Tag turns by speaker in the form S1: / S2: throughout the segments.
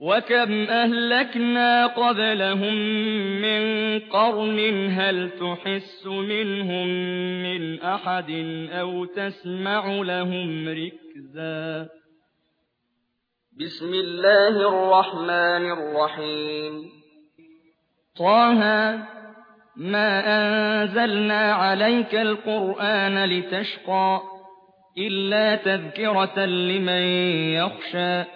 S1: وَكَمْ أَهْلَكْنَا قَبْلَهُم مِّن قَرْنٍ هَلْ تُحِسُّ مِنْهُم مِّنْ أَحَدٍ أَوْ تَسْمَعُ لَهُمْ رِكْزًا؟
S2: بسم الله الرحمن الرحيم.
S1: طه ما أنزلنا عليك القرآن لتشقى إلا تذكرة لمن يخشى.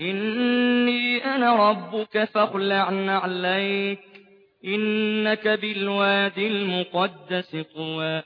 S1: إني أنا ربك فاخلع نعليك إنك بالوادي المقدس طوى.